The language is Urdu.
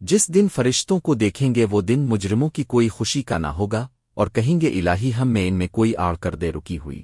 جس دن فرشتوں کو دیکھیں گے وہ دن مجرموں کی کوئی خوشی کا نہ ہوگا اور کہیں گے الہی ہم میں ان میں کوئی آڑ کر دے رکی ہوئی۔